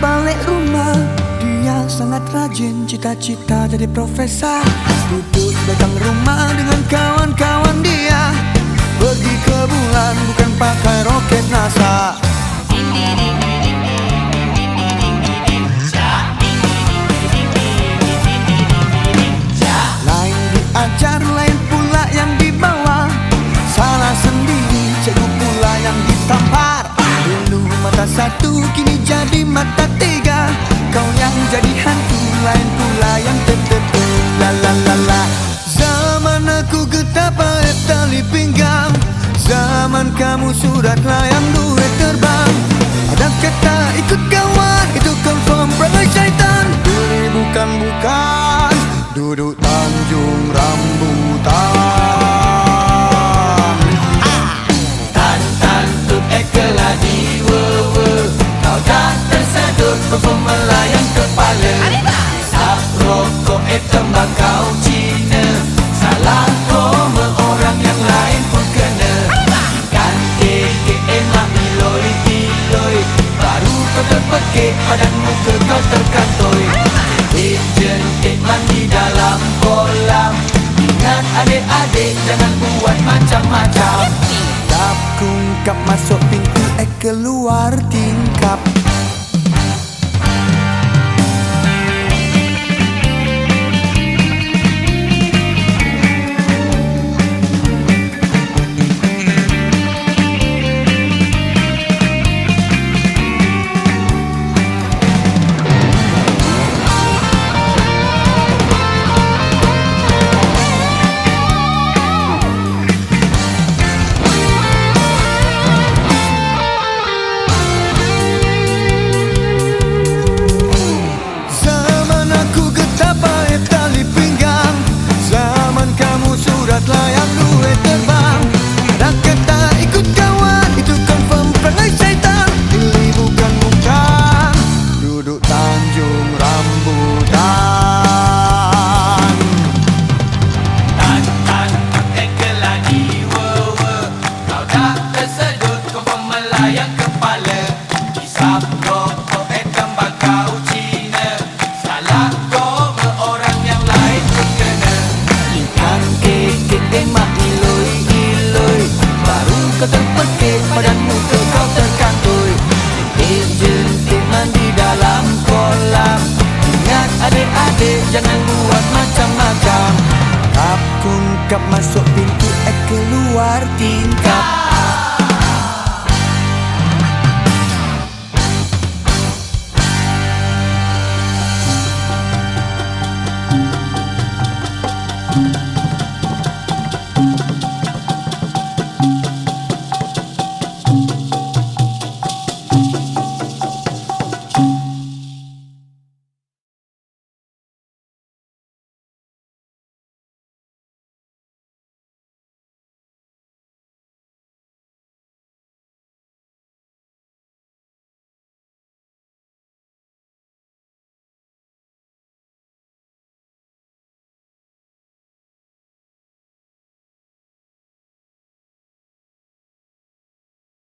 balik rumah. Dia sangat rajin Cita-cita jadi profesor. kamu surat layang duit terbang. Ada kata ikut kawan Itu confirm brother syaitan. Duri bukan bukan Duduk macam-macam Tingkap kungkap masuk pintu eh keluar tingkap. adik jangan buat macam-macam Kap kun kap masuk pintu eh keluar tingkap.